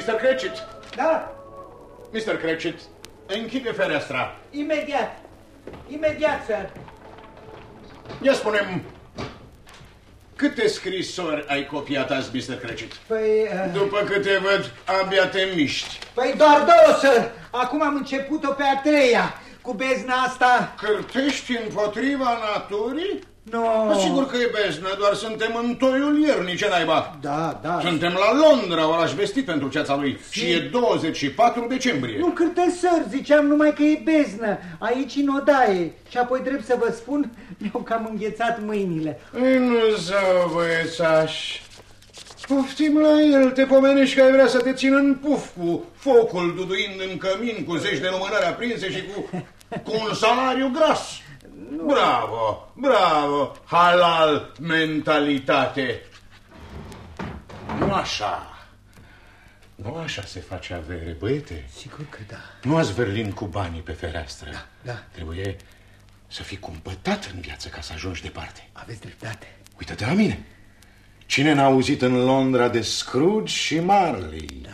Mr. Cratchit! Da, Mr. Cratchit, închide fereastra. imediat. Imediat, sir. Ia spunem, câte scrisori ai copiat azi, Mr. Cratchit? Păi, uh, După câte văd, abia te miști. păi doar două, sir. Acum am început-o pe a treia. Cu bezna asta... Cârtești împotriva naturii? Nu. Sigur că e beznă, doar suntem în toiul iernii, ce naiba? Da, da. Suntem la Londra, oraș vestit pentru ceața lui. Și e 24 decembrie. Nu cârte, sir, ziceam numai că e beznă. Aici în odaie. Și apoi drept să vă spun, mi-au cam înghețat mâinile. Ei, nu zău, băiețaș. Poftim la el, te pomenești că ai vrea să te țină în puf cu focul duduind în cămin, cu zeci de lumânări aprinse și cu, cu un salariu gras. Bravo, bravo, halal mentalitate. Nu așa. Nu așa se face avere, băiete. Sigur că da. Nu ați verlin cu banii pe fereastră. Da, da. Trebuie să fii cumpătat în viață ca să ajungi departe. Aveți dreptate. Uită-te la mine. Cine n-a auzit în Londra de Scrooge și Marley? Da.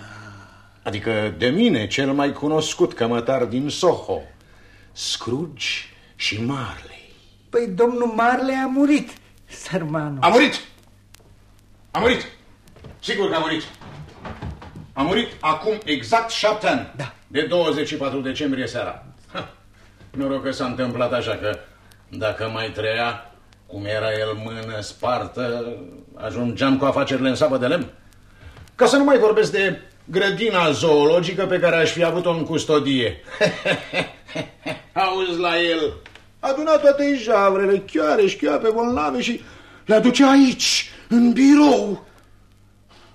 Adică de mine, cel mai cunoscut cămătar din Soho. Scrooge și Marley. Păi domnul Marley a murit, sărmanul. A murit! A murit! Sigur că a murit. A murit acum exact șapte ani. Da. De 24 decembrie seara. Ha. Noroc că s-a întâmplat așa că dacă mai trăia, cum era el mână spartă, ajungeam cu afacerile în sapă de lemn. Ca să nu mai vorbesc de grădina zoologică pe care aș fi avut-o în custodie. Auzi la el. Aduna toate javrele, chioare, șchioape, bolnave și le aduce aici, în birou.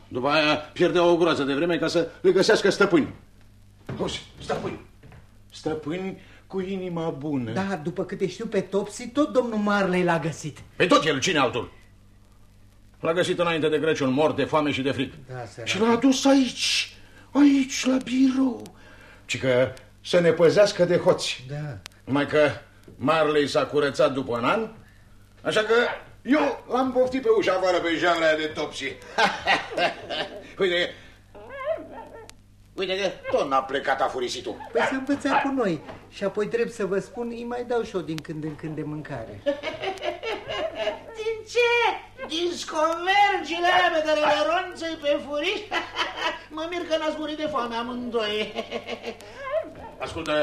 După aia pierdea o groază de vreme ca să le găsească stăpâni. Auzi, stăpâni. Stăpâni cu inima bună. Da, după câte știu pe Topsy, tot domnul Marley l-a găsit. Pe tot el, cine altul? L-a găsit înainte de Crăciun, mort de foame și de fric. Da, sărac. și l-a adus aici, aici, la birou. Ci că să ne păzească de hoți. Da. Numai că Marley s-a curățat după un an, așa că eu l-am poftit pe ușa afară pe jamrea de topsi. Uite, uite că tot n-a plecat afurisitul. Păi s-a învățat cu noi. Și apoi trebuie să vă spun, îi mai dau și eu din când în când de mâncare. Din ce? Din scomergile alea pe care le ronțăi pe furiș? mă mir că n-ați murit de foame amândoi. Ascultă,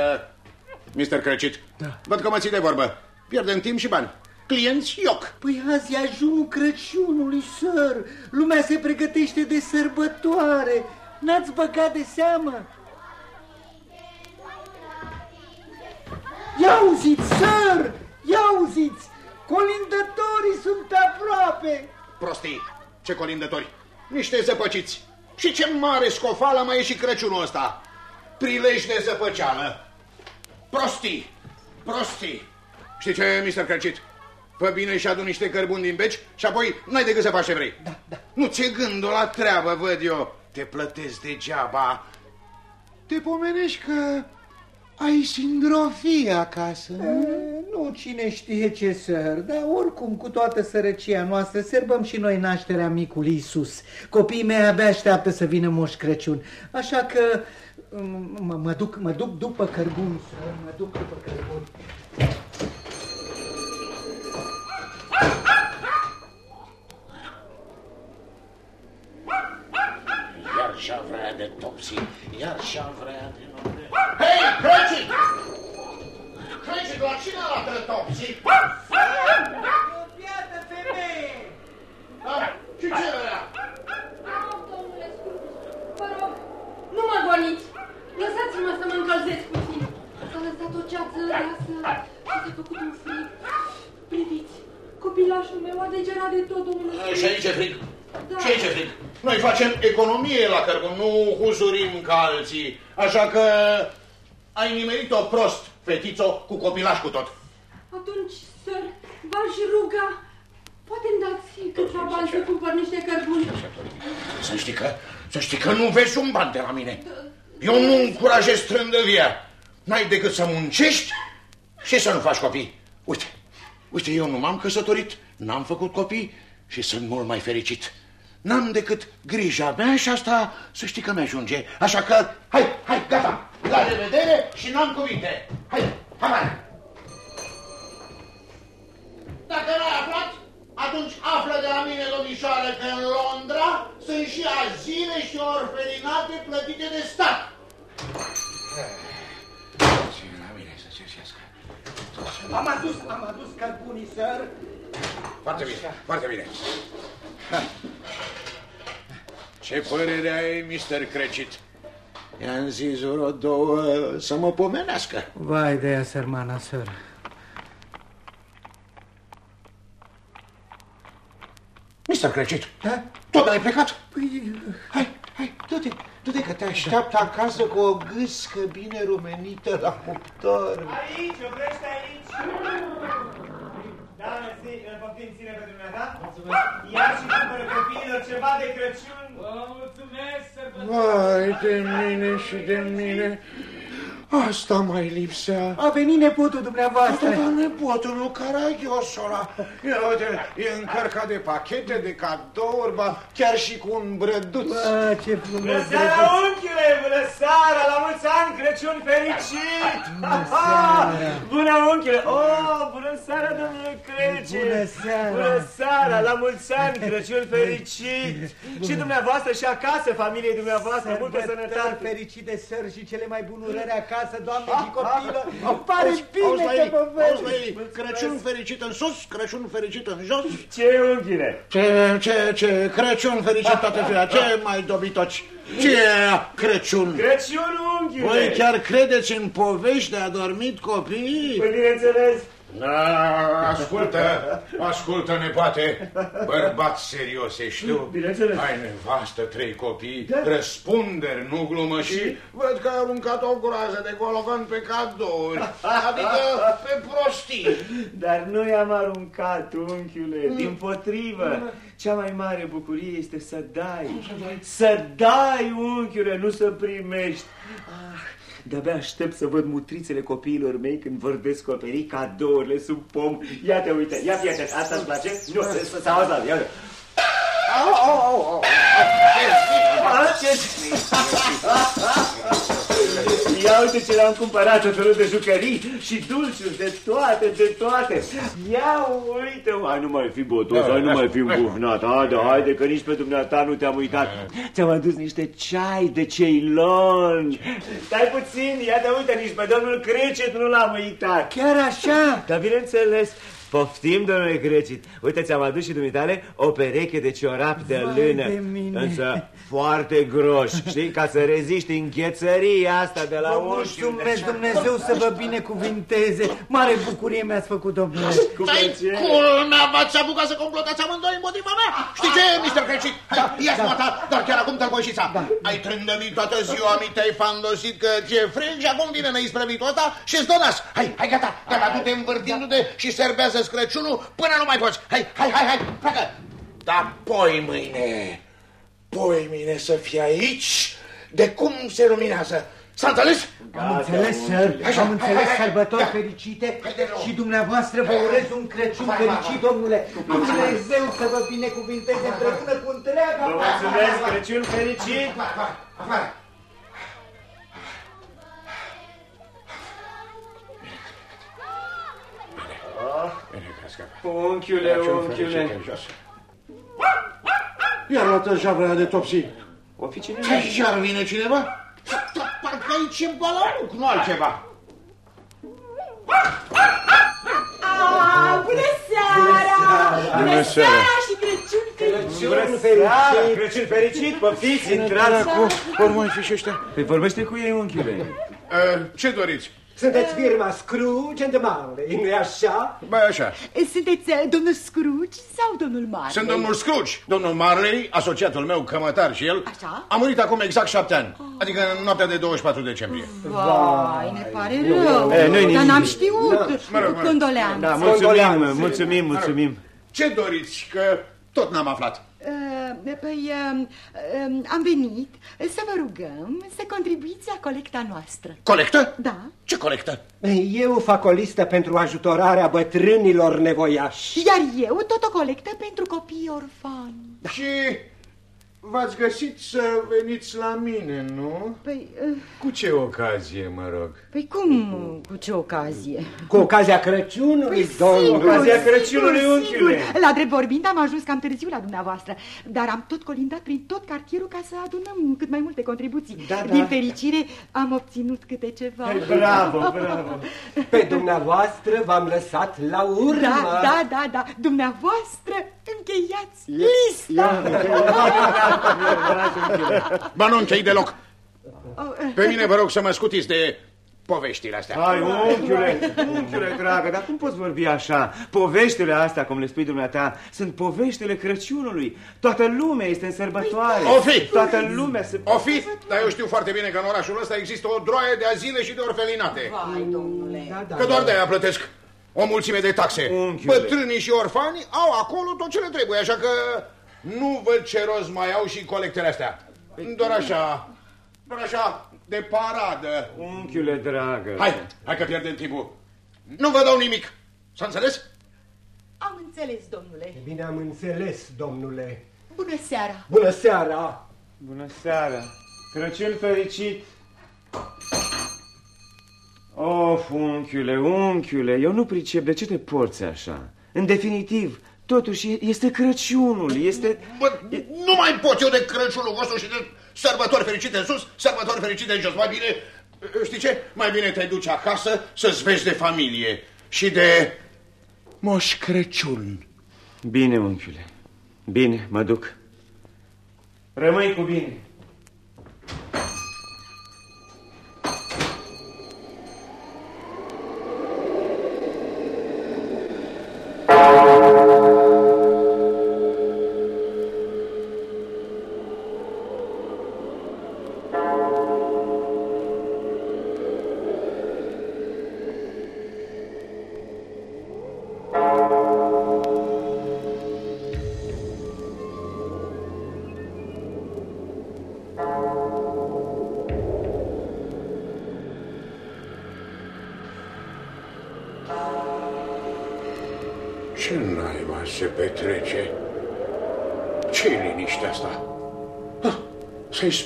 Mr. Crăcit, da. văd că mă ții de vorbă. Pierdem timp și bani. Clienți, ioc. Păi azi e ajunul Crăciunului, săr. Lumea se pregătește de sărbătoare. N-ați băgat de seamă? Ia auziți, săr! Ia auziți! Colindătorii sunt pe aproape! Prostii, ce colindători, niște zăpăciți. Și ce mare scofală mai e și Crăciunul ăsta. Prilej de zăpăceală. Prostii, prostii. Știi ce, Mr. Crăcit? Fă bine și adu niște cărbuni din beci și apoi n-ai decât să faci ce vrei. Da, da. Nu ți-e gândul la treabă, văd eu. Te plătesc degeaba. Te pomenești că ai sindrofie acasă. E, nu cine știe ce săr, dar oricum cu toată sărăcia noastră sărbăm și noi nașterea micului Isus. Copiii mei abia așteaptă să vină Moș Crăciun, așa că m- mă, mă, duc, mă duc după cărbuni, săr, mă duc după cărbuni. Iar și-a vrea de topsi, iar și-a vrea de noapte. Hei, Crăcit! Crăcit, la cine la topsi? Iată femeie! Da, și ce vrea? Au, domnule Scrooge, vă rog, nu mă goniți. Lăsați-mă să mă încălzesc puțin. S-a lăsat o ceață rasă și s-a făcut un frig. Priviți, copilașul meu a degerat de tot, domnule Și aici e frig. Da. Și aici e frig. Noi facem economie la cărbun, nu huzurim ca alții. Așa că ai nimerit-o prost, fetițo, cu copilaș cu tot. Atunci, săr, v-aș ruga, poate îmi dați câțiva bani să cumpăr niște cărbuni. Să știi că, să știi că nu vezi un ban de la mine. Eu nu încurajez trândăvia. N-ai decât să muncești și să nu faci copii. Uite, uite, eu nu m-am căsătorit, n-am făcut copii și sunt mult mai fericit. n-am decât grija mea și asta să știi că mi-ajunge. Așa că, hai, hai, gata, la revedere și n-am cuvinte. Hai, hai, Dacă n-ai aflat, atunci află de la mine, domnișoară, că în Londra sunt și azile și orfelinate plătite de stat. La mine să cerșească. Am adus, am adus cărbunii, sir. Foarte bine, foarte bine. Ce părere ai, Mr. Crecit? I-am zis vreo două să mă pomenească. Vai de ea, sărmana, sir. Mr. Crecit, Da? tot ai plecat? Păi, Hai, hai, du-te, du-te că te așteaptă acasă cu o gâscă bine rumenită la cuptor. Aici, oprește aici! Da, mersi, îl poftim ține pentru dumneata. Mulțumesc. Ia și cumpără copiilor ceva de Crăciun. Vă mulțumesc, Vai de mine și de mine. Asta mai lipsea. a venit nepotul dumneavoastră. Asta nepotul lui Caragiosola. Ia uite, e încărcat de pachete, de cadouri, ba, chiar și cu un brăduț. Bă, ce frumos. Bună seara, drăguț. unchiule! Bună seara! La mulți ani! Crăciun fericit! Bună seara. Bună, unchiule! Oh, bună seara, domnule Crece! Bună seara. Bună seara! La mulți ani! Crăciun fericit! Și dumneavoastră și acasă, familiei dumneavoastră, multă Sărbători sănătate! fericite, săr, și cele mai bune urări acasă, doamne și copilă. Îmi pare Auzi, bine auzi, că Maili, vă auzi, văd. Maili, Crăciun fericit în sus, Crăciun fericit în jos. Ce unchiule? Ce, ce, ce, Crăciun fericit toate firea, ce mai dobitoci? Ce e Crăciun? Crăciun, unchiule! Voi chiar credeți în povești de adormit copii? Păi, bineînțeles! Da, ascultă, ascultă, nepoate, bărbat serios ești tu. Bineînțeles. Ai nevastă, trei copii, răspunderi, nu glumă și văd că ai aruncat o groază de gologan pe cadouri, adică pe prostii. Dar nu i-am aruncat, unchiule, din potrivă. Cea mai mare bucurie este să dai. Să dai, unchiule, nu să primești. Ah, de-abia aștept să văd mutrițele copiilor mei când vor descoperi cadourile sub pom. Ia-te, uite, ia fi atent, asta îți place? Nu, să să auzi, ia Au, au, au, au. Ia uite ce le-am cumpărat, tot felul de jucării și dulciuri, de toate, de toate. Ia uite, hai nu mai fi botos, hai nu mai fi îmbufnat, haide, haide, că nici pe dumneata nu te-am uitat. Ți-am adus niște ceai de ceilon. Stai puțin, ia de uite, nici pe domnul Crecet nu l-am uitat. Chiar așa? Dar bineînțeles, poftim, domnule Crecit. Uite, ți-am adus și dumitale o pereche de ciorap de Vai lână. de mine. Însă foarte groși, știi, ca să reziști înghețăria asta de la Vă unchiul. mulțumesc Dumnezeu să vă binecuvinteze. Mare bucurie mi-ați făcut, domnule. Cu Stai, plăcere. culmea, v-ați apucat să complotați amândoi împotriva mea? Știi ce, Mr. Crecit? Hai, ia-ți da. dar chiar acum tălcoșița. Ai trândăvit toată ziua, mi te-ai fandosit că ți-e frig și acum vine neisprăvitul ăsta și-ți dă nas. Hai, hai, gata, gata, du-te învârtindu-te și serbează-ți Crăciunul până nu mai poți. Hai, hai, hai, hai, pleacă. Dar poi mâine, poi mâine să fii aici, de cum se luminează. S-a înțeles? Am înțeles, sir, Așa, am hai, înțeles hai, hai. sărbători Da. fericite Hai de nou. și dumneavoastră vă urez un Crăciun fericit, domnule. Dumnezeu să vă binecuvinteze împreună cu întreaga Vă mulțumesc, Crăciun fericit! Afară, afară. Bine că a scăpat. Unchiule, Crăciun unchiule. Fericit în jos. Iar luată javrea de topsi. O fi cineva? Ce, iar vine cineva? Dar Parcă aici e balamuc, nu altceva. Ah, bună seara! Bună seara! și Crăciun fericit! Bună seara! Crăciun fericit, poftiți, intrați! Ori mai fi și ăștia. Păi vorbește cu ei, unchiule. Uh, ce doriți? Sunteți firma Scrooge and Marley, nu-i așa? Băi, așa. Sunteți uh, domnul Scrooge sau domnul Marley? Sunt domnul Scrooge. Domnul Marley, asociatul meu, cămătar și el, Așa? a murit acum exact șapte ani. Adică în noaptea de 24 decembrie. Vai, ne pare rău. E, nu-i Dar nimic. n-am știut. Mă rog, mă rog. Condoleanțe. Da, mulțumim, Condoleanțe. mulțumim, mulțumim. Ce doriți? Că tot n-am aflat. Uh, Păi, uh, uh, am venit să vă rugăm să contribuiți la colecta noastră. Colectă? Da. Ce colectă? Eu fac o listă pentru ajutorarea bătrânilor nevoiași. Iar eu tot o colectă pentru copii orfani. Și v-ați găsit să veniți la mine, nu? Păi, uh, Cu ce ocazie, mă rog? păi cum, uh, cu ce ocazie? Cu ocazia Crăciunului, domnul. Ocazia Crăciunului, unchiule. La drept vorbind, am ajuns cam târziu la dumneavoastră, dar am tot colindat prin tot cartierul ca să adunăm cât mai multe contribuții. Da, da. Din fericire, am obținut câte ceva. Bravo, bravo. Pe dumneavoastră v-am lăsat la urmă. Da, da, da, da, dumneavoastră încheiați lista. Ba nu închei deloc. Oh, eh, Pe mine vă rog să mă scutiți de poveștile astea. Hai, unchiule, unchiule dragă, dar cum poți vorbi așa? Poveștile astea, cum le spui dumneata, sunt poveștile Crăciunului. Toată lumea este în sărbătoare. O fi. Toată lumea se... O fi, dar eu știu foarte bine că în orașul ăsta există o droaie de azile și de orfelinate. Vai, domnule. Da, da, Că doar de-aia plătesc o mulțime de taxe. Unchiule. Bătrânii și orfanii au acolo tot ce le trebuie, așa că nu văd ce rost mai au și colectele astea. Doar așa, doar așa, de paradă. Unchiule dragă. Hai, hai că pierdem timpul. Nu vă dau nimic. S-a înțeles? Am înțeles, domnule. Bine am înțeles, domnule. Bună seara. Bună seara! Bună seara. Crăciun fericit. Of, unchiule, unchiule, eu nu pricep de ce te porți așa. În definitiv, totuși este Crăciunul, este... Bă, nu mai pot eu de Crăciunul vostru și de sărbători fericite în sus, sărbători fericite în jos. Mai bine, știi ce? Mai bine te duci acasă să-ți vezi de familie și de Moș Crăciun. Bine, unchiule. Bine, mă duc. Rămâi cu bine.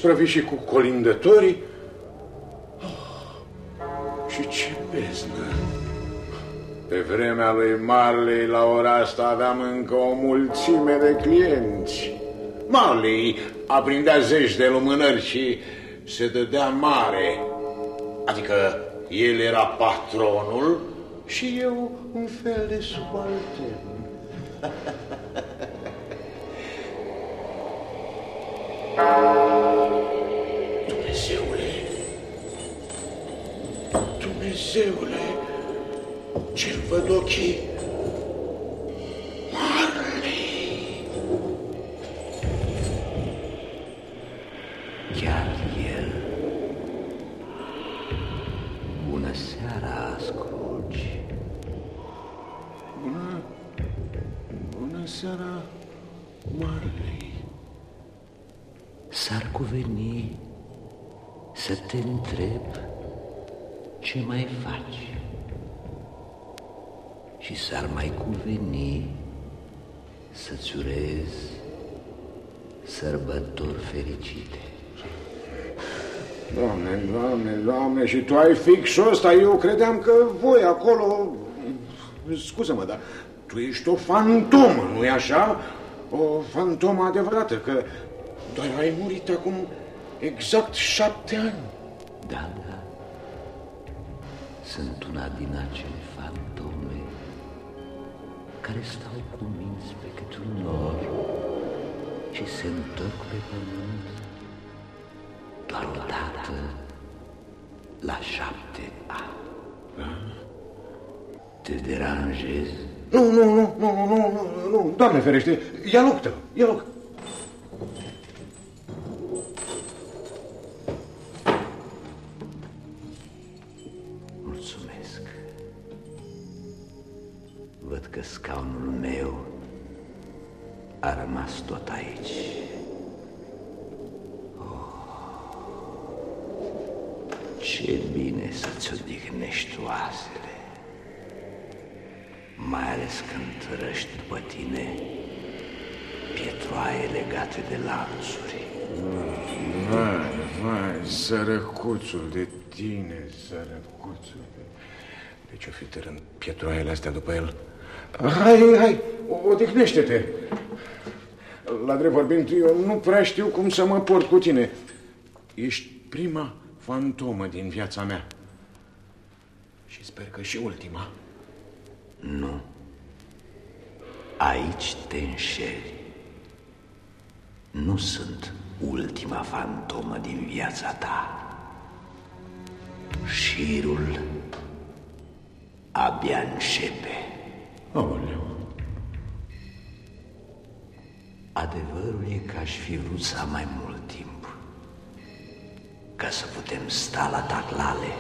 S-ai sprăvit și cu colindătorii? Ah, și ce beznă! Pe vremea lui Marley, la ora asta, aveam încă o mulțime de clienți. Marley aprindea zeci de lumânări și se dădea mare. Adică el era patronul și eu un fel de subaltern. văd ochii? Marley! Chiar el. Bună seara, Scrooge. Bună, bună seara, Marley. S-ar cuveni să te întreb ce mai faci. Și s-ar mai cuveni să-ți urez sărbători fericite. Doamne, doamne, doamne, și tu ai fixul ăsta, eu credeam că voi acolo... Scuză-mă, dar tu ești o fantomă, nu-i așa? O fantomă adevărată, că doar ai murit acum exact șapte ani. Da, da, sunt una din acele fantome care stau cu minți pe cât un nor și se întorc pe pământ doar o dată la șapte ani. Te deranjez? Nu, nu, nu, nu, nu, nu, nu, nu, doamne ferește, ia loc tău, ia loc. Legate de lanțuri. Vai, vai, sărăcuțul de tine, sărăcuțul de... De ce-o fi târând pietroaiele astea după el? Hai, hai, odihnește-te. La drept vorbind, eu nu prea știu cum să mă port cu tine. Ești prima fantomă din viața mea. Și sper că și ultima. Nu. Aici te înșeli. Nu sunt ultima fantomă din viața ta. Șirul abia începe. Aoleu. Adevărul e că aș fi vrut să am mai mult timp ca să putem sta la taclale,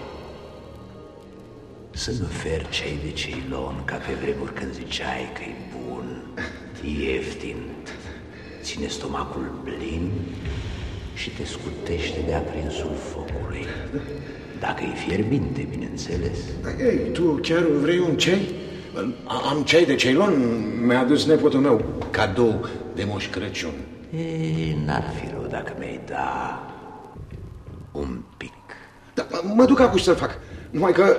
să nu oferi cei de ceilon ca pe vremuri când ziceai că e bun, ieftin, ține stomacul plin și te scutește de aprinsul focului. Dacă e fierbinte, bineînțeles. Ei, tu chiar vrei un ceai? Am ceai de ceilon, mi-a adus nepotul meu, cadou de Moș Crăciun. Ei, n-ar fi rău dacă mi-ai da un pic. Da, mă duc acum să-l fac. Numai că...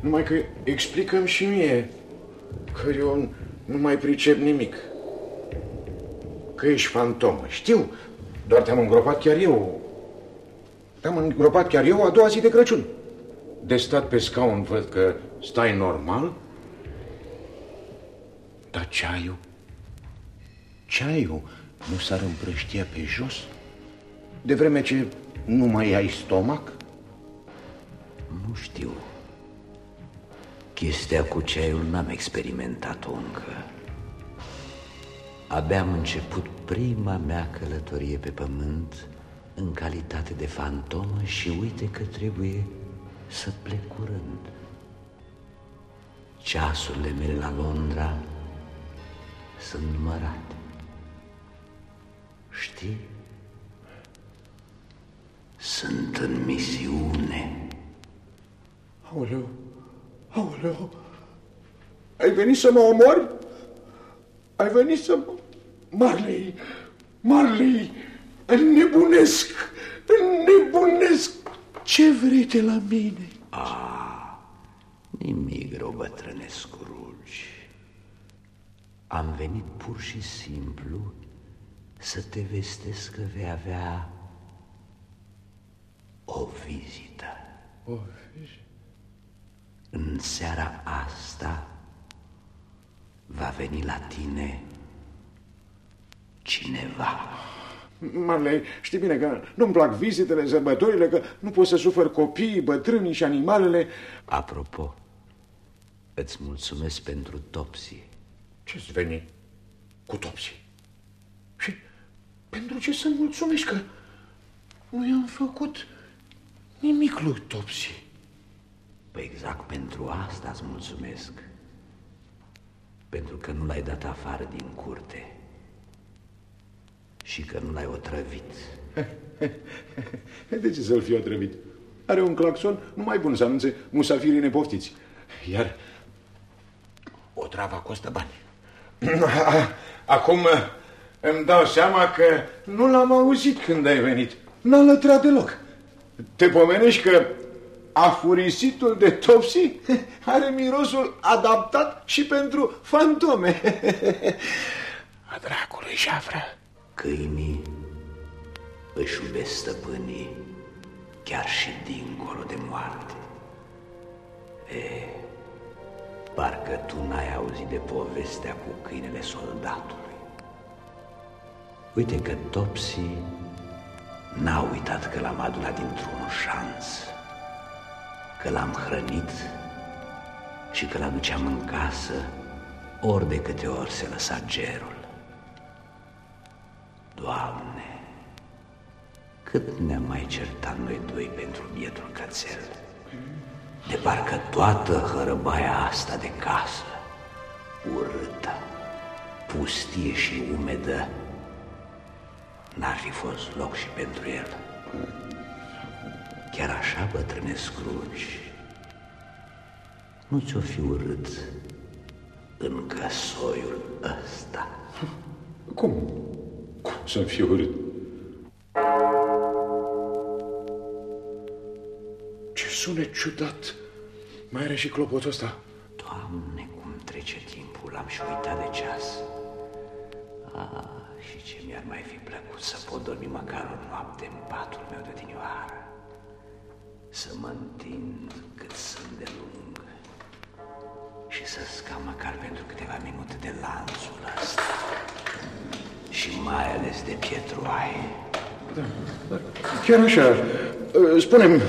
Numai că explicăm și mie că eu nu mai pricep nimic. Că ești fantomă, știu. Doar te-am îngropat chiar eu. Te-am îngropat chiar eu a doua zi de Crăciun. De stat pe scaun văd că stai normal. Dar ceaiul? Ceaiul nu s-ar împrăștia pe jos? De vreme ce nu mai ai stomac? Nu știu. Chestia cu ceaiul n-am experimentat-o încă. Abia am început prima mea călătorie pe pământ în calitate de fantomă și uite că trebuie să plec curând. Ceasurile mele la Londra sunt numărate. Știi? Sunt în misiune. Aoleu, aoleu, ai venit să mă omori? Ai venit să mă... Marley, Marley, înnebunesc, înnebunesc. Ce vrei de la mine? Ah, nimic rău, bătrâne Scrooge. Am venit pur și simplu să te vestesc că vei avea o vizită. O vizită? În seara asta va veni la tine cineva. Marley, știi bine că nu-mi plac vizitele, sărbătorile, că nu pot să sufăr copiii, bătrânii și animalele. Apropo, îți mulțumesc pentru Topsy. Ce-ți veni cu Topsy? Și pentru ce să mulțumești că nu i-am făcut nimic lui Topsy? Păi exact pentru asta îți mulțumesc. Pentru că nu l-ai dat afară din curte și că nu l-ai otrăvit. De ce să-l fi otrăvit? Are un claxon numai bun să anunțe musafirii nepoftiți. Iar o travă costă bani. Acum îmi dau seama că nu l-am auzit când ai venit. N-a lătrat deloc. Te pomenești că afurisitul de Topsy are mirosul adaptat și pentru fantome. A dracului, Jafră. Câinii își iubesc stăpânii chiar și dincolo de moarte. E, parcă tu n-ai auzit de povestea cu câinele soldatului. Uite că Topsy n-a uitat că l-am adunat dintr-un șanț, că l-am hrănit și că l-aduceam în casă ori de câte ori se lăsa gerul. Doamne, cât ne-am mai certat noi doi pentru bietul cățel. De parcă toată hărăbaia asta de casă, urâtă, pustie și umedă, n-ar fi fost loc și pentru el. Chiar așa, bătrâne Scrooge, nu ți-o fi urât în căsoiul ăsta. Cum? Cum să-mi fiu urât? Ce sunet ciudat! Mai are și clopotul ăsta. Doamne, cum trece timpul, am și uitat de ceas. Ah, și ce mi-ar mai fi plăcut să pot dormi măcar o noapte în patul meu de odinioară. Să mă întind cât sunt de lung și să scam măcar pentru câteva minute de lanțul ăsta. Și mai ales de pietroaie. Chiar așa. Spune-mi,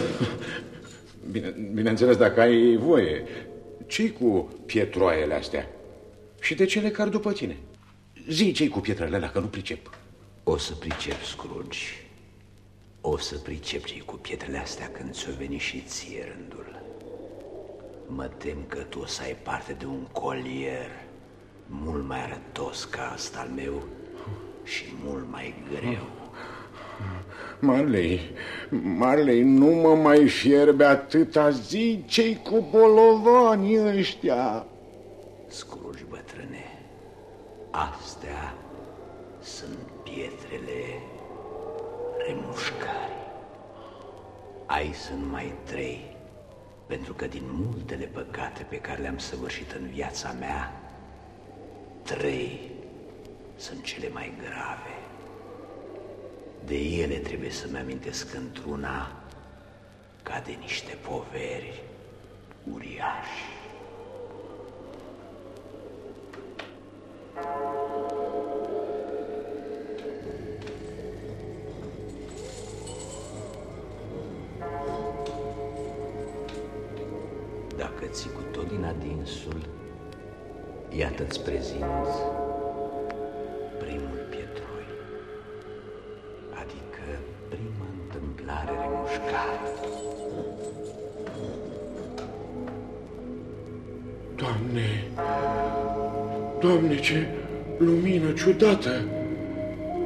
bine, bineînțeles dacă ai voie, ce cu pietroaiele astea? Și de ce le car după tine? Zi ce cu pietrele alea, că nu pricep. O să pricep, Scrooge. O să pricep ce cu pietrele astea când ți-o veni și ție rândul. Mă tem că tu o să ai parte de un colier mult mai arătos ca asta al meu și mult mai greu. Marley, Marley, nu mă mai fierbe atâta zi ce cu bolovanii ăștia. Scrooge, bătrâne, astea sunt pietrele remușcării. Ai sunt mai trei, pentru că din multele păcate pe care le-am săvârșit în viața mea, trei sunt cele mai grave. De ele trebuie să-mi amintesc într-una ca de niște poveri uriași. Dacă ții cu tot din adinsul, iată-ți prezinți Doamne, ce lumină ciudată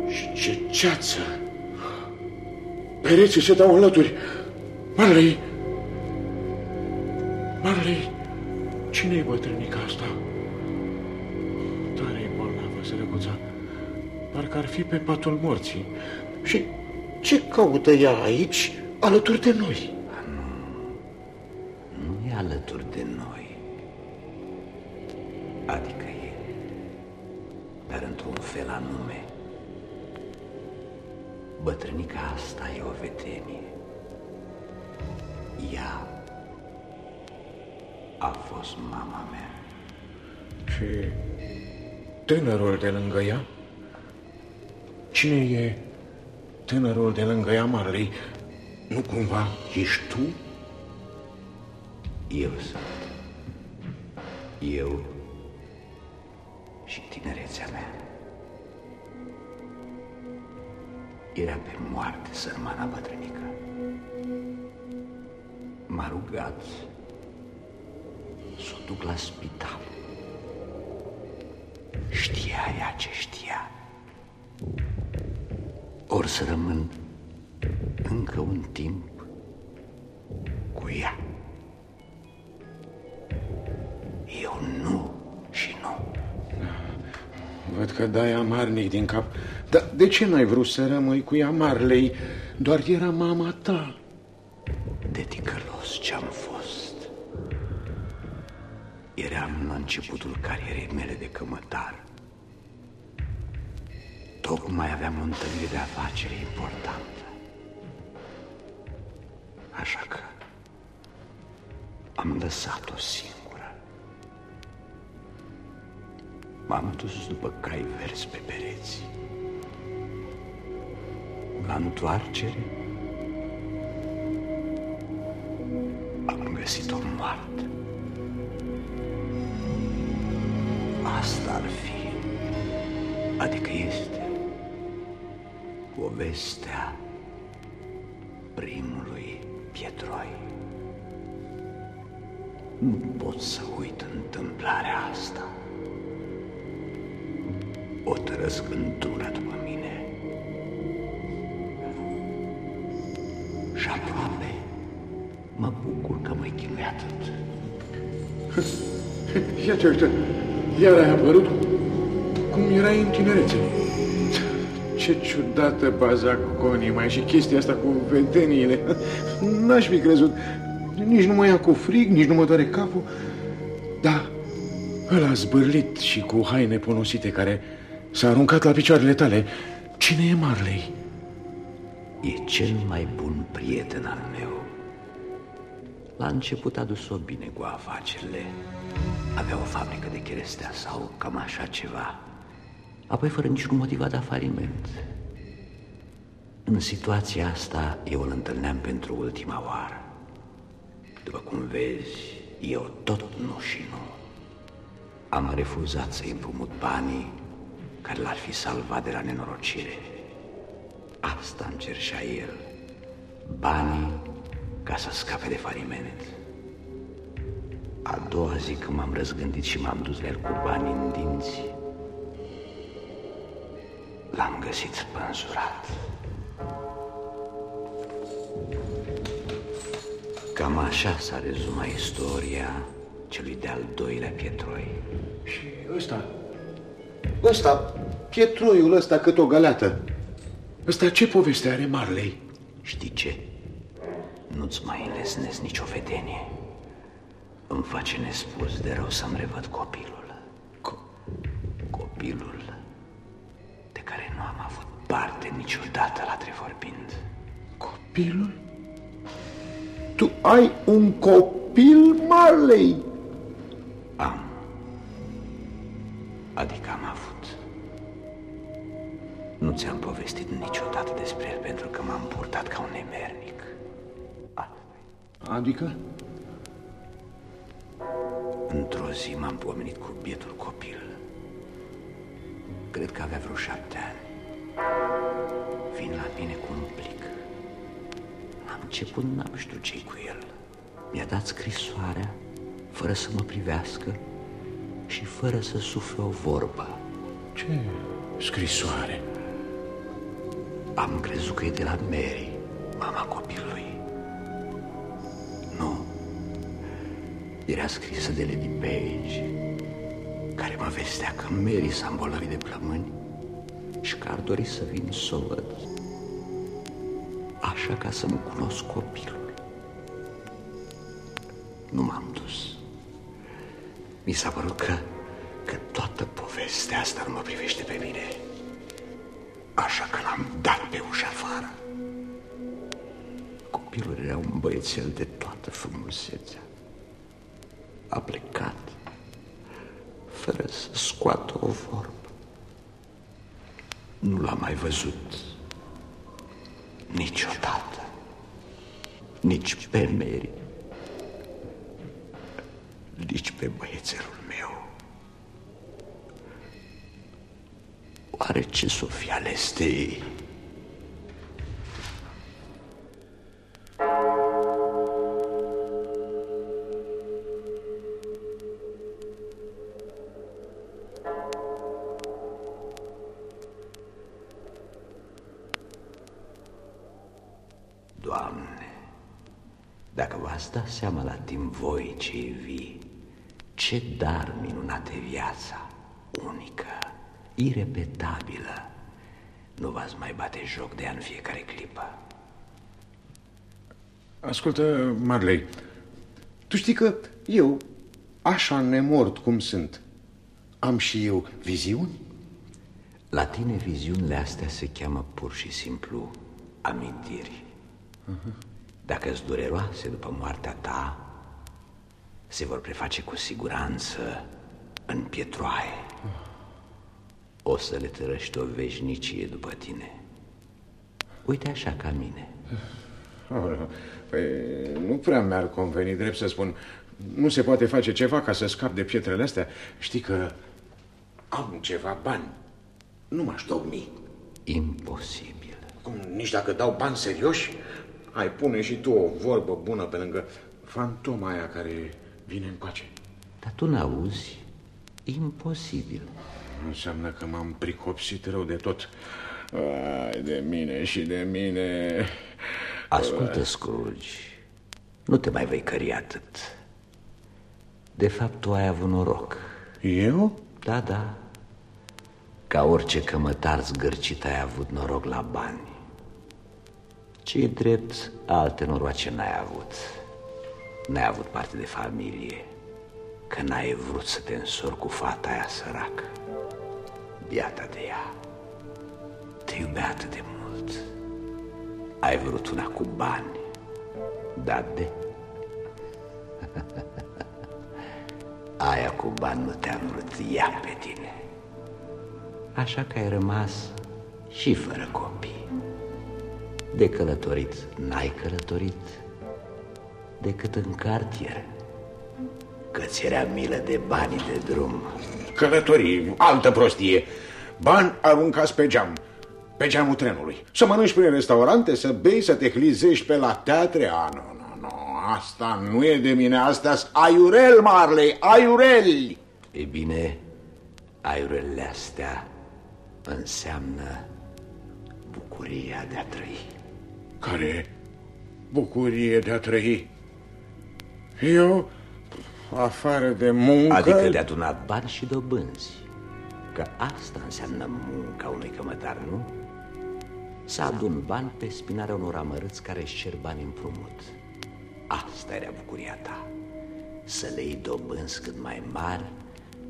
și ce ceață. Pereții se dau alături. Marley, Marley, cine-i bătrânica asta? Tare e bolnavă, sărăcuța. Parcă ar fi pe patul morții. Și ce caută ea aici, alături de noi? Tânărul de lângă ea? Cine e tânărul de lângă ea, Marley? Nu cumva ești tu? Eu sunt. Eu și tinerețea mea. Era pe moarte sărmana bătrânică. M-a rugat să o duc la spital. Știa ea ce știa. Or să rămân încă un timp cu ea. Eu nu și nu. Văd că dai amarnic din cap. Dar de ce n-ai vrut să rămâi cu ea, Marley? Doar era mama ta. De ticălos ce-am fost. Eram la începutul carierei mele de cămătar. Tocmai aveam o întâlnire de afacere importantă. Așa că am lăsat-o singură. M-am dus după cai verzi pe pereți. La întoarcere am găsit-o moartă. Asta ar fi, adică este povestea primului pietroi. Nu pot să uit întâmplarea asta. O trăsc într-una după mine. Și aproape mă bucur că mă chinui atât. Iată, uite, Iar ai apărut cum erai în tinerețe. Ce ciudată baza cu conii mai și chestia asta cu vedeniile. N-aș fi crezut. Nici nu mă ia cu frig, nici nu mă doare capul. Da, ăla zbârlit și cu haine ponosite care s-a aruncat la picioarele tale. Cine e Marley? E cel mai bun prieten al meu. La început a dus-o bine cu afacerile. Avea o fabrică de cherestea sau cam așa ceva. Apoi, fără niciun motiv, a dat faliment. În situația asta, eu îl întâlneam pentru ultima oară. După cum vezi, eu tot nu și nu. Am refuzat să împrumut banii care l-ar fi salvat de la nenorocire. Asta îmi cerșea el. Banii ca să scape de faliment. A doua zi când m-am răzgândit și m-am dus la el cu banii în dinți, l-am găsit spânzurat. Cam așa s-a rezumat istoria celui de-al doilea Pietroi. Și ăsta, ăsta, Pietroiul ăsta cât o găleată. Ăsta ce poveste are Marley? Știi ce? Nu-ți mai înlesnesc nicio vedenie. Îmi face nespus de rău să-mi revăd copilul. Co- copilul de care nu am avut parte niciodată la vorbind. Copilul? Tu ai un copil, Marley? Am. Adică am avut. Nu ți-am povestit niciodată despre el pentru că m-am purtat ca un nemernic. Adică? Într-o zi m-am pomenit cu bietul copil. Cred că avea vreo șapte ani. Vin la mine cu un plic. Am început, n-am știut ce cu el. Mi-a dat scrisoarea fără să mă privească și fără să sufle o vorbă. Ce scrisoare? Am crezut că e de la Mary, mama copilului. Nu. Era scrisă de Lady Page, care mă vestea că Mary s-a îmbolnăvit de plămâni și că ar dori să vin să o văd. Așa ca să mă cunosc copilul. Nu m-am dus. Mi s-a părut că, că toată povestea asta nu mă privește pe mine. Așa că l-am dat pe ușa afară. Copilul era un băiețel de toată frumusețea. A plecat fără să scoată o vorbă. Nu l-am mai văzut niciodată. Nici pe Mary, nici pe băiețelul meu. Oare ce s-o fi ales de ei? Voi cei vii, ce dar minunate viața, unică, irepetabilă, nu v-ați mai bate joc de ea în fiecare clipă. Ascultă, Marley, tu știi că eu, așa nemort cum sunt, am și eu viziuni? La tine viziunile astea se cheamă pur și simplu amintiri. Dacă îți dureroase după moartea ta, se vor preface cu siguranță în pietroaie. O să le tărăști o veșnicie după tine. Uite așa ca mine. Oh, păi, nu prea mi-ar conveni, drept să spun. Nu se poate face ceva ca să scap de pietrele astea. Știi că am ceva bani. Nu m-aș dogmi. Imposibil. Cum, nici dacă dau bani serioși, ai pune și tu o vorbă bună pe lângă fantoma aia care vine încoace. Dar tu n-auzi? Imposibil. Înseamnă că m-am pricopsit rău de tot. Ai, de mine și de mine. Ascultă, Scrooge, nu te mai vei cări atât. De fapt, tu ai avut noroc. Eu? Da, da, ca orice cămătar zgârcit ai avut noroc la bani. ce drept, alte noroace n-ai avut. N-ai avut parte de familie, că n-ai vrut să te însori cu fata aia săracă. Biata de ea, te iubea atât de mult. Ai vrut una cu bani, dar de... Aia cu bani nu te-a vrut ea pe tine. Așa că ai rămas și fără copii. De călătorit n-ai călătorit decât în cartier. Că ți era milă de banii de drum. Călătorii, altă prostie. Bani aruncați pe geam, pe geamul trenului. Să mănânci prin restaurante, să bei, să te hlizești pe la teatre. A, nu, nu, nu, asta nu e de mine, asta aiurel, Marley, aiureli. E bine, aiurele astea înseamnă bucuria de a trăi. Care bucurie de a trăi? Eu, afară de muncă... Adică de adunat bani și dobânzi. Că asta înseamnă munca unui cămătar, nu? Să adun bani pe spinarea unor amărâți care își cer bani împrumut. Asta era bucuria ta. Să le iei dobânzi cât mai mari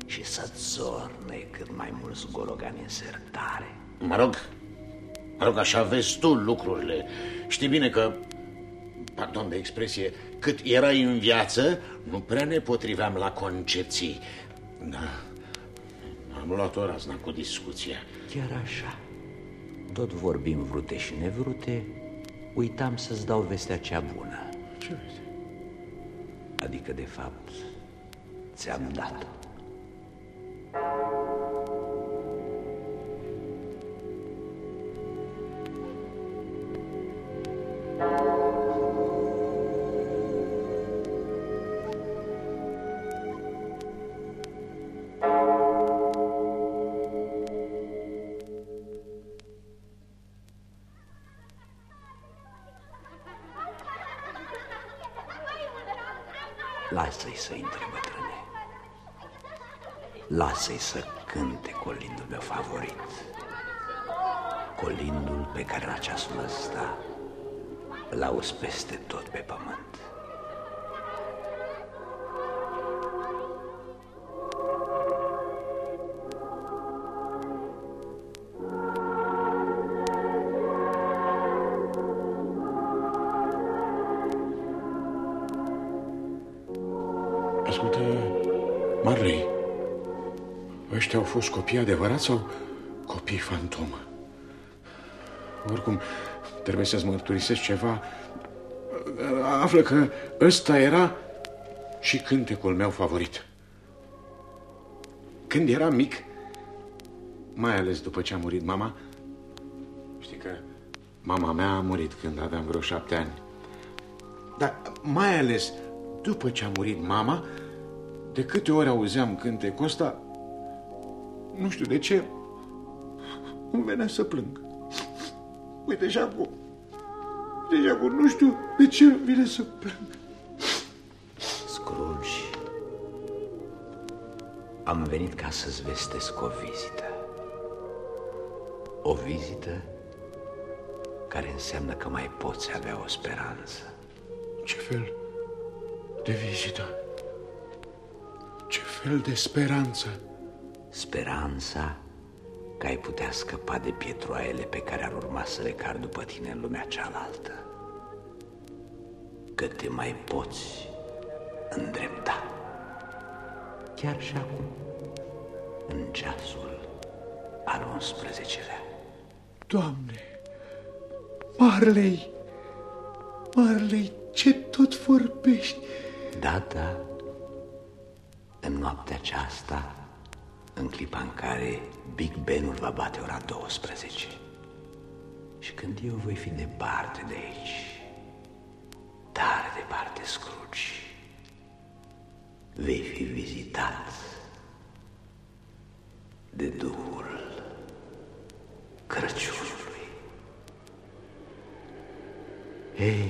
și să-ți zorne cât mai mulți gologani în sertare. Mă rog, mă rog, așa vezi tu lucrurile. Știi bine că, pardon de expresie, cât erai în viață, nu prea ne potriveam la concepții. Da, am luat o razna cu discuția. Chiar așa. Tot vorbim vrute și nevrute, uitam să-ți dau vestea cea bună. Ce vezi? Adică, de fapt, ți-am dat-o. Lasă-i Lasă-i să cânte colindul meu favorit. Colindul pe care la ceasul ăsta îl auzi peste tot pe pământ. Copii adevărați sau copii fantomă? Oricum, trebuie să-ți mărturisesc ceva. Află că ăsta era și cântecul meu favorit. Când eram mic, mai ales după ce a murit mama, știi că mama mea a murit când aveam vreo șapte ani. Dar mai ales după ce a murit mama, de câte ori auzeam cântecul ăsta, nu știu de ce, îmi venea să plâng. Uite, și acum, deja acum, nu știu de ce îmi vine să plâng. Scrooge, am venit ca să-ți vestesc o vizită. O vizită care înseamnă că mai poți avea o speranță. Ce fel de vizită? Ce fel de speranță? Speranța că ai putea scăpa de pietroaiele pe care ar urma să le car după tine în lumea cealaltă. Că te mai poți îndrepta. Chiar și acum, în ceasul al 11-lea. Doamne, Marley, Marley, ce tot vorbești? Da, da, în noaptea aceasta, în clipa în care Big Ben-ul va bate ora 12 și când eu voi fi departe de aici, tare departe, Scrooge, vei fi vizitat de Duhul Crăciunului. Ei,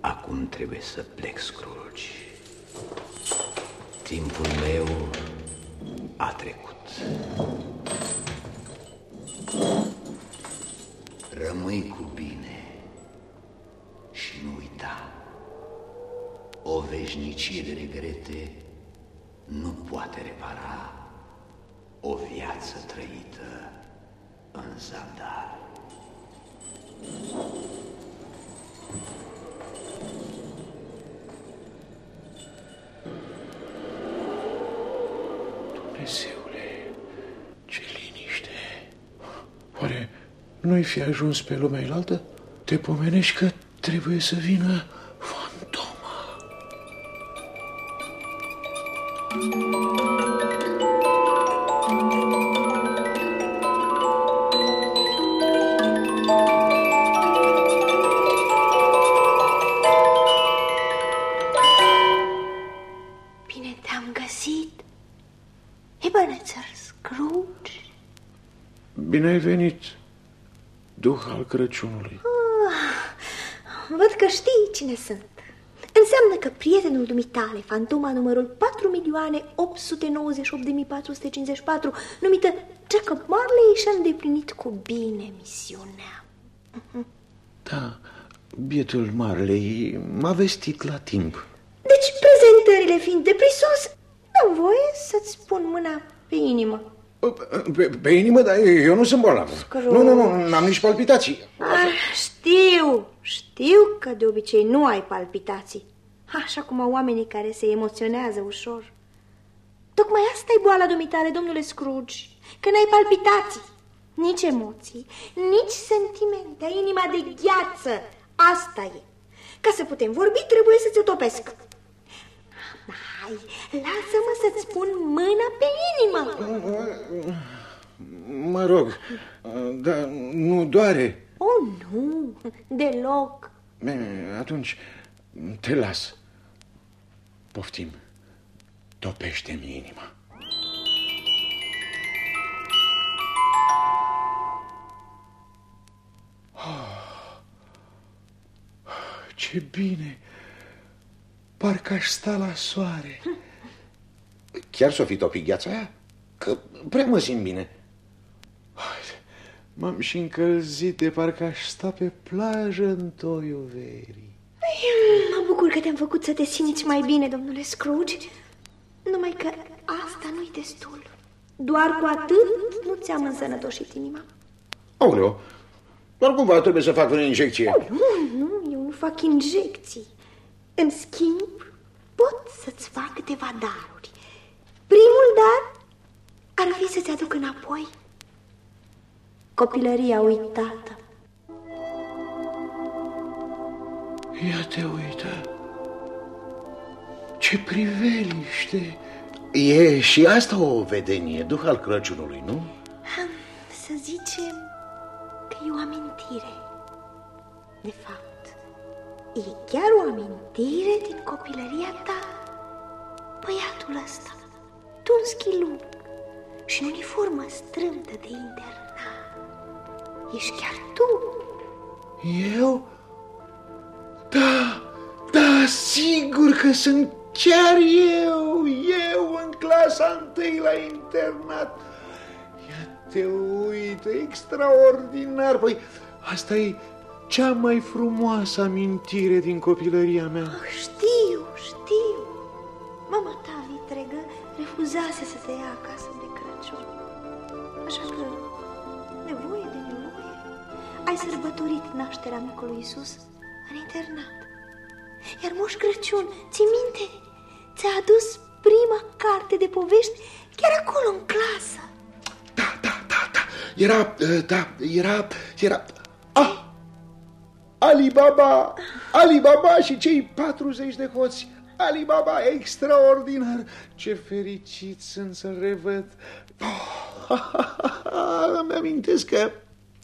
acum trebuie să plec, Scrooge. Timpul meu a trecut. Rămâi cu bine și nu uita. O veșnicie de regrete nu poate repara o viață trăită în zadar. Dumnezeule, ce liniște! Oare nu-i fi ajuns pe lumea elaltă? Te pomenești că trebuie să vină fantoma. Bine te-am găsit, Ebenezer Scrooge. Bine ai venit, duh al Crăciunului. Văd că știi cine sunt. Înseamnă că prietenul dumitale, fantoma numărul 4.898.454, numită Jacob Marley, și-a îndeplinit cu bine misiunea. Da, bietul Marley m-a vestit la timp. Deci, prezentările fiind de Pe, pe inimă, dar eu nu sunt bolnav. Scrooge. Nu, nu, nu, n-am nici palpitații. Ah, știu, știu că de obicei nu ai palpitații. Așa cum au oamenii care se emoționează ușor. Tocmai asta e boala dumitale, domnule Scrooge, că n-ai palpitații, nici emoții, nici sentimente, ai inima de gheață. Asta e. Ca să putem vorbi, trebuie să-ți o topesc. Hai, lasă-mă să-ți pun mâna pe inimă. Mă rog, dar nu doare. Oh, nu, deloc. Bine, atunci te las. Poftim, topește-mi inima. Ah, Ce bine! Parcă aș sta la soare. Chiar s-o fi topit gheața aia? Că prea mă simt bine. Haide, M-am și încălzit de parcă aș sta pe plajă în toiul verii. Mă bucur că te-am făcut să te simți mai bine, domnule Scrooge. Numai că asta nu-i destul. Doar cu atât nu ți-am însănătoșit inima. Aoleo, doar cumva trebuie să fac o injecție. Nu, nu, eu nu fac injecții. În schimb, pot să-ți fac câteva daruri. Primul dar ar fi să-ți aduc înapoi copilăria uitată. Ia te uită. Ce priveliște! E și asta o vedenie, duh al Crăciunului, nu? Să zicem că e o amintire. De fapt, e chiar o amintire din copilăria ta. Băiatul ăsta, tu în schilug și în uniformă strâmtă de internat. Ești chiar tu. Eu? Da, da, sigur că sunt chiar eu, eu în clasa întâi la internat. Ia te uită, extraordinar. Păi, asta e cea mai frumoasă amintire din copilăria mea. Ah, știu, știu. Mama ta vitregă refuzase să te ia acasă de Crăciun. Așa că, nevoie de nevoie, ai sărbătorit nașterea micului Isus în internat. Iar Moș Crăciun, ți minte, ți-a adus prima carte de povești chiar acolo în clasă. Era, uh, da, era, era... Ah! Alibaba, Alibaba și cei 40 de hoți. Alibaba, extraordinar! Ce fericit sunt să-l revăd. Oh, îmi amintesc că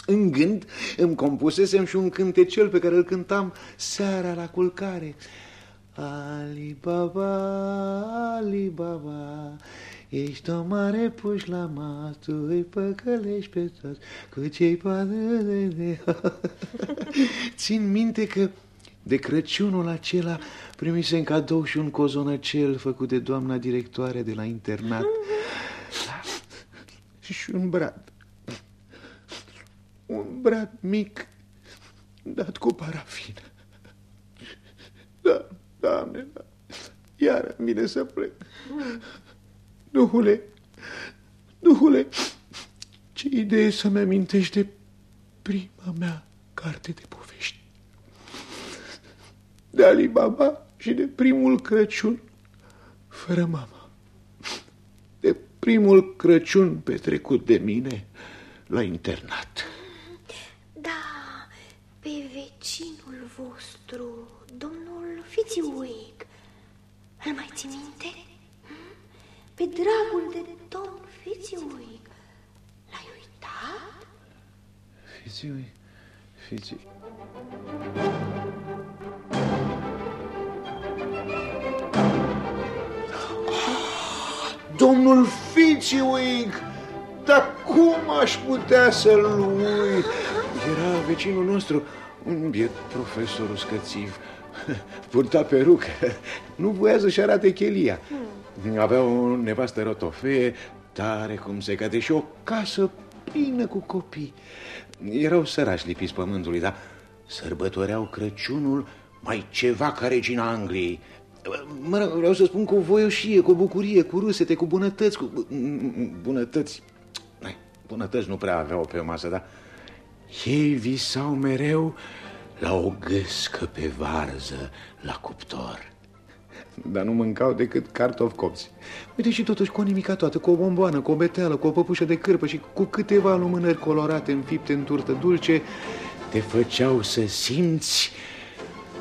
în gând îmi compusesem și un cântecel pe care îl cântam seara la culcare. Alibaba, Alibaba, ești o mare pușlama, tu îi păcălești pe toți cu cei patru de... Țin minte că De Crăciunul acela primise în cadou și un cozonăcel făcut de doamna directoare de la internat. și un brad. Un brad mic dat cu parafină. Da, doamne, da. Iar îmi vine să plec. Duhule, Duhule, ce idee să-mi amintești de prima mea carte de povești. De Alibaba și de primul Crăciun fără mama. De primul Crăciun petrecut de mine la internat. Da, pe vecinul vostru, domnul Fitzwick. Îl mai ții minte? Pe dragul de domn Fitzwick. L-ai uitat? Fitzwick, Fitzwick... Domnul Fitzwick! Dar cum aș putea să-l uit? Era vecinul nostru, un biet profesor uscățiv. Purta perucă, nu voia să-și arate chelia. Avea o nevastă rotofee, tare cum se cade, și o casă plină cu copii. Erau sărași lipiți pământului, dar sărbătoreau Crăciunul mai ceva ca regina Angliei. Mă rog, vreau să spun cu voioșie, cu bucurie, cu râsete, cu bunătăți, cu bunătăți. Bunătăți nu prea aveau pe masă, dar ei visau mereu la o gâscă pe varză la cuptor. Dar nu mâncau decât cartofi copți. Uite și totuși cu o nimica toată, cu o bomboană, cu o beteală, cu o păpușă de cârpă și cu câteva lumânări colorate înfipte în turtă dulce, te făceau să simți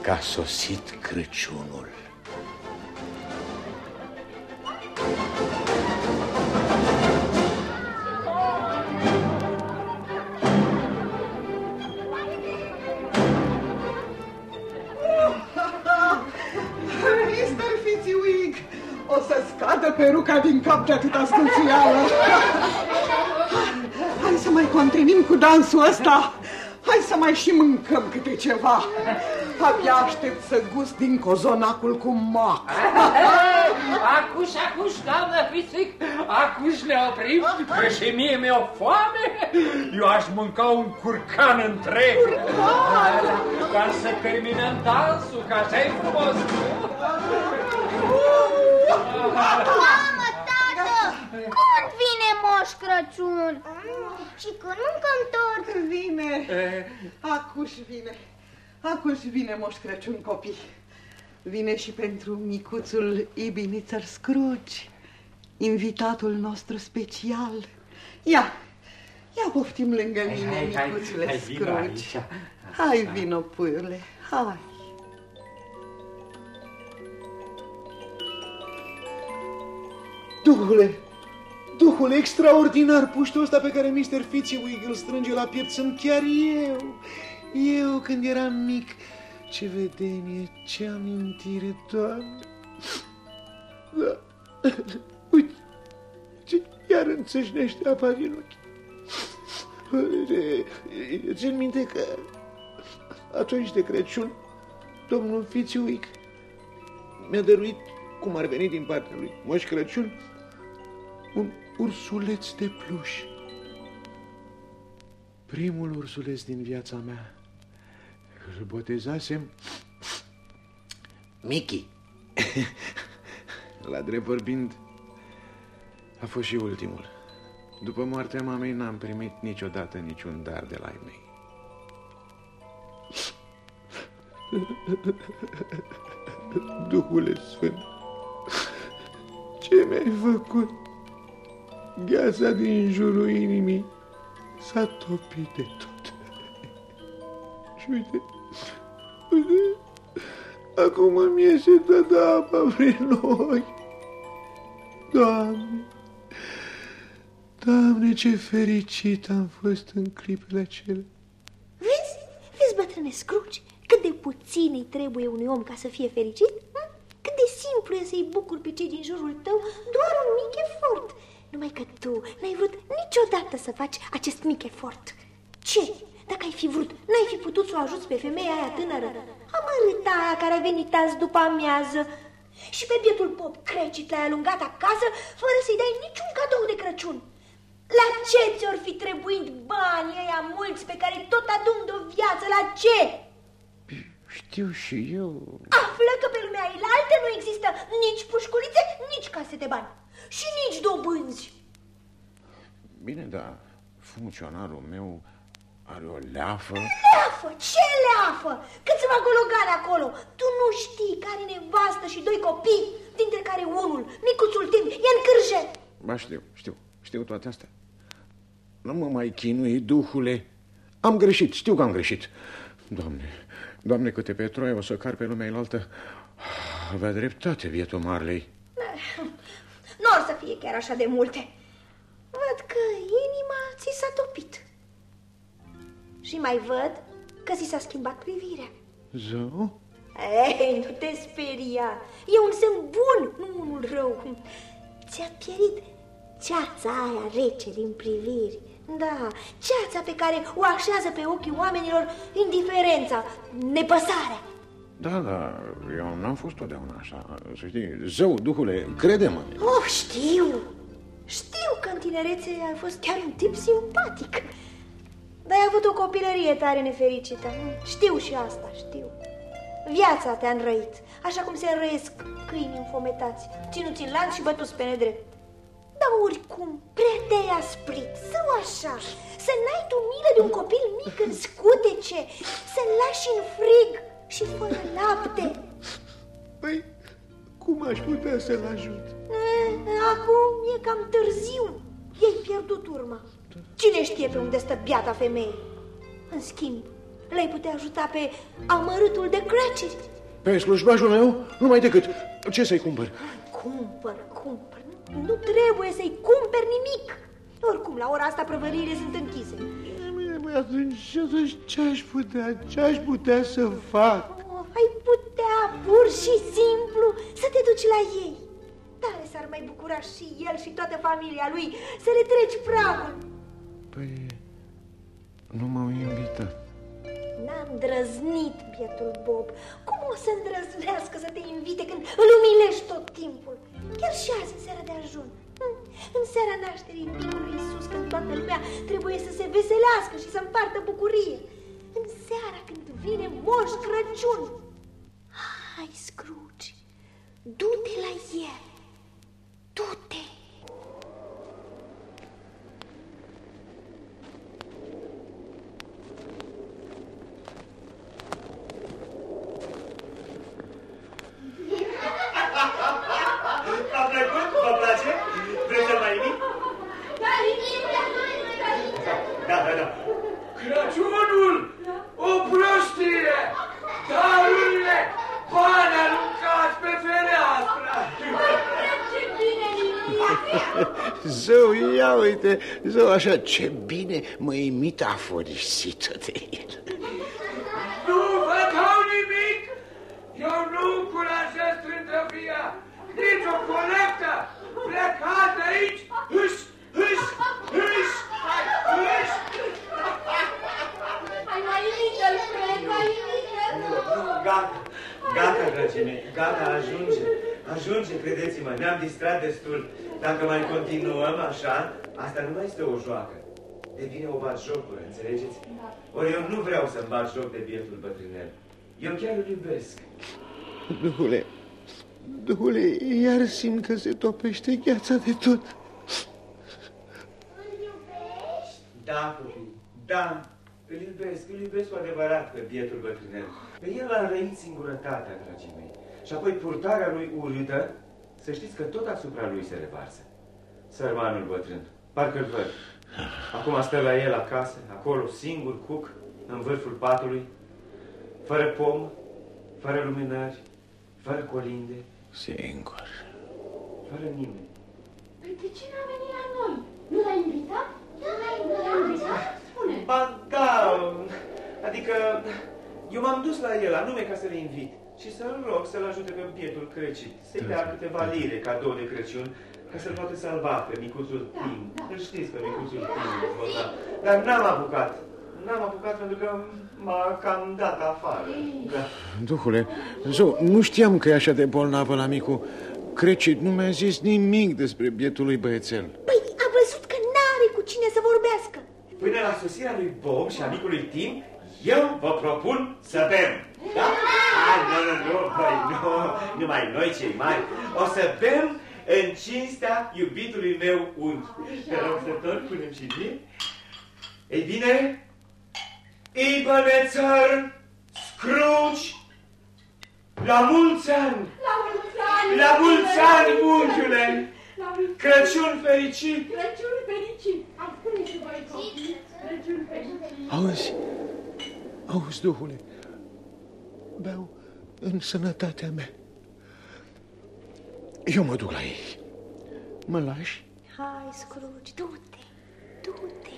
că a sosit Crăciunul. Peruca din cap de atâta scâlțuială. Hai să mai continuăm cu dansul ăsta. Hai să mai și mâncăm câte ceva. Abia aștept să gust din cozonacul cu mac. Acuș, acuș, doamnă Fițic, acuș ne oprim, că și mie mi-o foame. Eu aș mânca un curcan întreg. Ca să terminăm dansul, că așa e frumos. Mamă, tată, când vine Moș Crăciun? Și când mâncăm tot? Vine, acuș vine. Acuș vine Moș Crăciun, copii. Vine și pentru micuțul Ebenezer Scrooge, invitatul nostru special. Ia, ia poftim lângă Hai, mine, hai, hai, micuțule hai, vino Scrooge. aici. Hai, vino, puiule, hai. Duhule, Duhule extraordinar, puștul ăsta pe care Mr. Fitzwick îl strânge la piept sunt chiar eu. Eu când eram mic, ce vedenie, ce amintire, Doamne. Da. Uite, ce iar înțâșnește apa din ochi. Țin minte că atunci de Crăciun, domnul Fitzwick mi-a dăruit, cum ar veni din partea lui Moș Crăciun, un ursuleț de pluș. Primul ursuleț din viața mea. Îl botezasem Mickey. La drept vorbind, a fost și ultimul. După moartea mamei n-am primit niciodată niciun dar de la ei mei. Duhule Sfânt, ce mi-ai făcut? Gheața din jurul inimii s-a topit de tot. Și uite, uite, acum îmi iese toată apa prin ochi. Doamne, Doamne, ce fericit am fost în clipele acelea. Vezi? Vezi, bătrâne Scrooge, cât de puțin îi trebuie unui om ca să fie fericit? Hm? Cât de simplu e să-i bucuri pe cei din jurul tău doar un mic efort. Numai că tu n-ai vrut niciodată să faci acest mic efort. Ce? Dacă ai fi vrut, n-ai fi putut să o ajuți pe femeia aia tânără. Amărâta aia care a venit azi după amiază. Și pe bietul pop crecit l-ai alungat acasă fără să-i dai niciun cadou de Crăciun. La ce ți-or fi trebuit banii ăia mulți pe care tot adun de o viață? La ce? Știu și eu. Află că pe lumea ailaltă nu există nici pușculițe, nici case de bani și nici dobânzi. Bine, dar funcționarul meu are o leafă. Leafă? Ce leafă? Câțiva gologane acolo. Tu nu știi că are nevastă și doi copii, dintre care unul, micuțul Tim, e în cârje. Ba știu, știu, știu toate astea. Nu mă mai chinui, duhule. Am greșit, știu că am greșit. Doamne, Doamne, câte pe Troia o să car pe lumea altă. Avea dreptate, bietul Marley. Nu or să fie chiar așa de multe. Văd că inima ți s-a topit. Și mai văd că ți s-a schimbat privirea. Zău? Ei, nu te speria. E un semn bun, nu unul rău. Ți-a pierit ceața aia rece din priviri. Da, ceața pe care o așează pe ochii oamenilor indiferența, nepăsarea. Da, da, eu n-am fost totdeauna așa. Să știi, zău, duhule, crede-mă. Oh, știu. Știu că în tinerețe ai fost chiar un tip simpatic. Dar ai avut o copilărie tare nefericită. Știu și asta, știu. Viața te-a înrăit, așa cum se înrăiesc câini înfometați, ținuți în lanț și bătuți pe nedrept. Dar oricum, prea te-ai asprit, sau așa, să n-ai tu milă de un copil mic în scutece, să-l lași în frig și fără lapte. Păi, cum aș putea să-l ajut? Eh, Acum e cam târziu, ei pierdut urma. Cine știe pe unde stă biata femeie? În schimb, le-ai putea ajuta pe amărâtul de Cratchit. Pe slujbașul meu? Numai decât. Ce să-i cumpăr? Cumpăr, cumpăr. Nu trebuie să-i cumperi nimic. Oricum, la ora asta prăvăriile sunt închise. Păi atunci, atunci ce-aș putea, ce-aș putea să fac? Oh, ai putea pur și simplu să te duci la ei. Tare s-ar mai bucura și el și toată familia lui să le treci pragul. Păi, nu m-au invitat. N-a îndrăznit, bietul Bob. Cum o să îndrăznească să te invite când îl umilești tot timpul? Chiar și azi, în seara de ajun. Hm, În seara nașterii micului Iisus, când toată lumea trebuie să se veselească și să împartă bucurie. În seara când vine Moș Crăciun. Hai, Scrooge, du-te la el. Du-te. A plăcut? Vă place? Vreți să mai invit? Da, da, da. Crăciunul! O prostie! Darurile! Bani aruncați pe fereastră! Ce bine Zău, ia uite, zău, așa, ce bine mă imita aforisită de el. Nu vă dau nimic! Eu nu încurajez trândăvia! Nici o colectă! Plecați de aici! Hâș, hâș, hâș! Hai, hâș! Hai, mai imită-l, Fred, mai imită-l! Gata, gata, dragii mei, gata, ajunge. Ajunge, credeți-mă, ne-am distrat destul. Dacă mai continuăm așa, asta nu mai este o joacă. Devine o batjocură, înțelegeți? Ori eu nu vreau să-mi bat joc de bietul bătrânel. Eu chiar îl iubesc. Duhule, duhule, iar simt că se topește gheața de tot. Da, copii, da, îl iubesc, îl iubesc cu adevărat pe bietul bătrânel. Pe el a răit singurătatea, dragii mei. Și apoi purtarea lui urâtă, să știți că tot asupra lui se revarsă. Sărmanul bătrân, parcă-l văd. Acum stă la el acasă, acolo, singur, cuc, în vârful patului, fără pom, fără luminări, fără colinde, Singur. fără nimeni. Păi de ce n-a venit la noi? Nu l-ai invitat? Nu l-ai invitat? Spune. Ba da, adică eu m-am dus la el anume ca să-l invit și să-l rog să-l ajute pe bietul crecit, să-i dea câteva lire cadou de Crăciun ca să-l poate salva pe micuțul Tim. Îl știți pe micuțul Tim, da. dar n-am apucat. N-am apucat pentru că m-a cam dat afară. Da. Duhule, zău, nu știam că e așa de bolnavă la micu. Crecit nu mi-a zis nimic despre bietul lui băiețel. Păi, a văzut că n-are cu cine să vorbească. Până la sosirea lui Bob și a micului Tim, eu vă propun să bem. Da? A, nu, nu, nu, băi, nu, numai noi cei mari. O să bem în cinstea iubitului meu unchi. Te rog să tot punem și din. Ei bine, Ebenezer Scrooge, la mulți ani! La mulți ani! La mulți ani, unchiule! La mulți Crăciun fericit! Crăciun fericit! Ascultă-și voi copii! Crăciun fericit! Auzi, auzi, Duhule, beau în sănătatea mea. Eu mă duc la ei. Mă lași? Hai, Scrooge, du-te, du-te.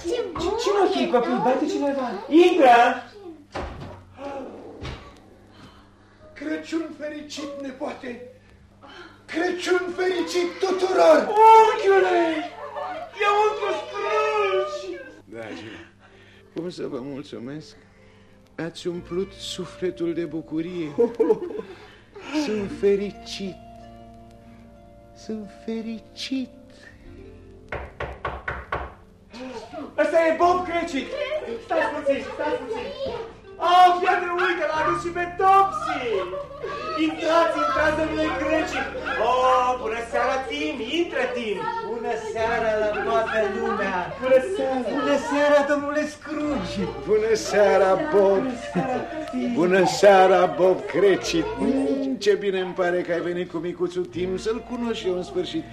Ce bun! Cine o fi copil? Bate cineva! Intră! Crăciun fericit, nepoate! Crăciun fericit tuturor! Unchiule! E unchiul Scrooge! Dragii, cum să vă mulțumesc? Ați umplut sufletul de bucurie. Sunt fericit. Sunt fericit. Ăsta e Bob Cratchit! Stați puțin, stați puțin! Oh, fiate, uite, l-a adus și pe Topsy! Intrați, intrați, domnule Cratchit! Oh, bună seara, Tim! Intră, Tim! Bună seara la toată lumea! Bună seara! Bună seara, domnule Scrooge! Bună seara, Bob! Bună seara, Bob Crecit! Mm, Ce bine îmi pare că ai venit cu micuțul Tim să-l cunosc și eu în sfârșit.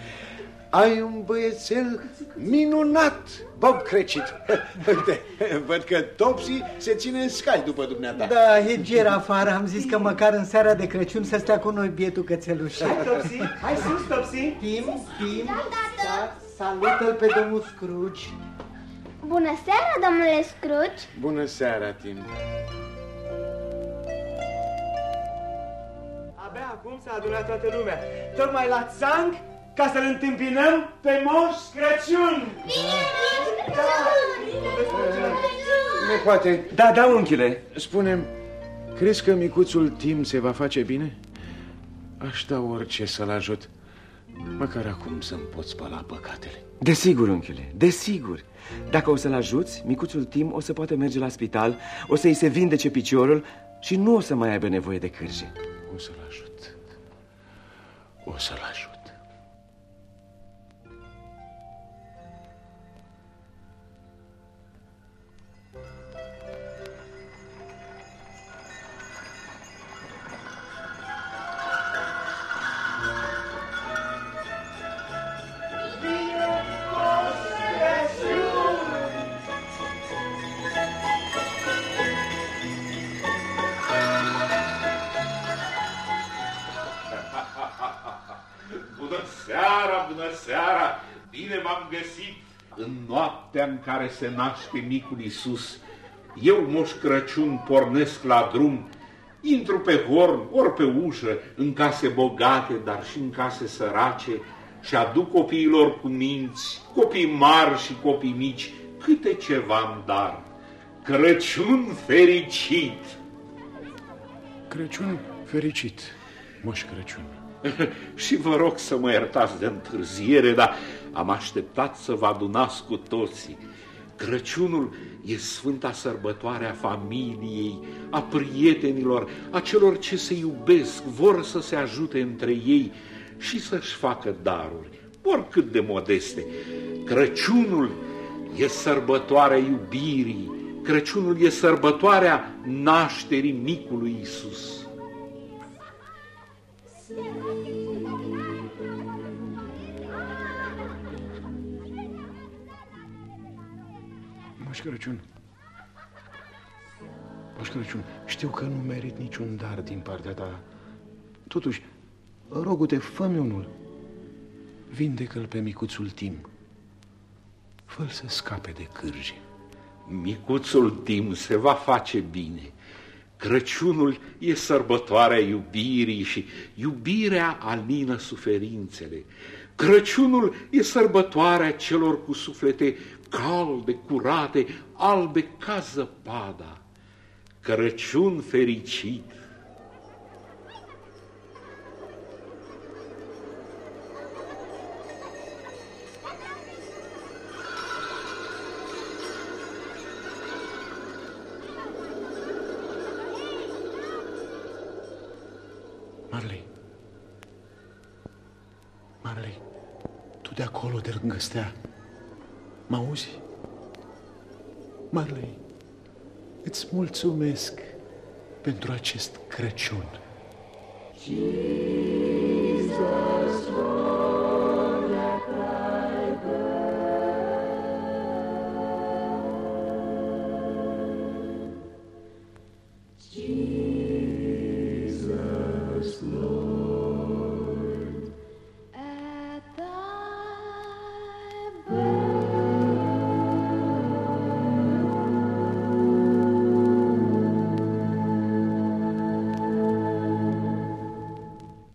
Ai un băiețel minunat, Bob Crecit. Uite, văd că Topsy se ține în scai după dumneata. Da, e ger afară, am zis că măcar în seara de Crăciun să stea cu noi bietul cățeluș. Hai, Topsy! Hai sus, Topsy! Tim, Tim, da, salută-l pe domnul Scrooge. Bună seara, domnule Scrooge! Bună seara, Tim. Abia acum s-a adunat toată lumea, tocmai la țanc, ca să-l întâmpinăm pe Moș Crăciun! Nepoate, Da, da, unchiule. spune crezi că micuțul Tim se va face bine? Aș da orice să-l ajut. Măcar acum să-mi pot spăla păcatele. Desigur, unchiule, desigur. Dacă o să-l ajuți, micuțul Tim o să poată merge la spital, o să-i se vindece piciorul și nu o să mai aibă nevoie de cârje. O să-l ajut. O să-l ajut. Se naște micul Isus. Eu, Moș Crăciun, pornesc la drum, intru pe horn, ori pe ușă, în case bogate, dar și în case sărace, și aduc copiilor cu minți, copii mari și copii mici, câte ceva îmi dar. Crăciun fericit! Crăciun fericit, Moș Crăciun. și vă rog să mă iertați de întârziere, dar am așteptat să vă adunați cu toții. Crăciunul e sfânta sărbătoare a familiei, a prietenilor, a celor ce se iubesc, vor să se ajute între ei și să-și facă daruri, oricât de modeste. Crăciunul e sărbătoarea iubirii, Crăciunul e sărbătoarea nașterii micului Isus. Moș Crăciun. Moș Crăciun, știu că nu merit niciun dar din partea ta. Totuși, rogu-te, fă-mi unul. Vindecă-l pe micuțul Tim. Fă-l să scape de cârje. Micuțul Tim se va face bine. Crăciunul e sărbătoarea iubirii și iubirea alină suferințele. Crăciunul e sărbătoarea celor cu suflete calde, curate, albe ca zăpada. Crăciun fericit! Marley. Marley, tu de acolo, de lângă stea, mă auzi? Marley, îți mulțumesc pentru acest Crăciun. Cine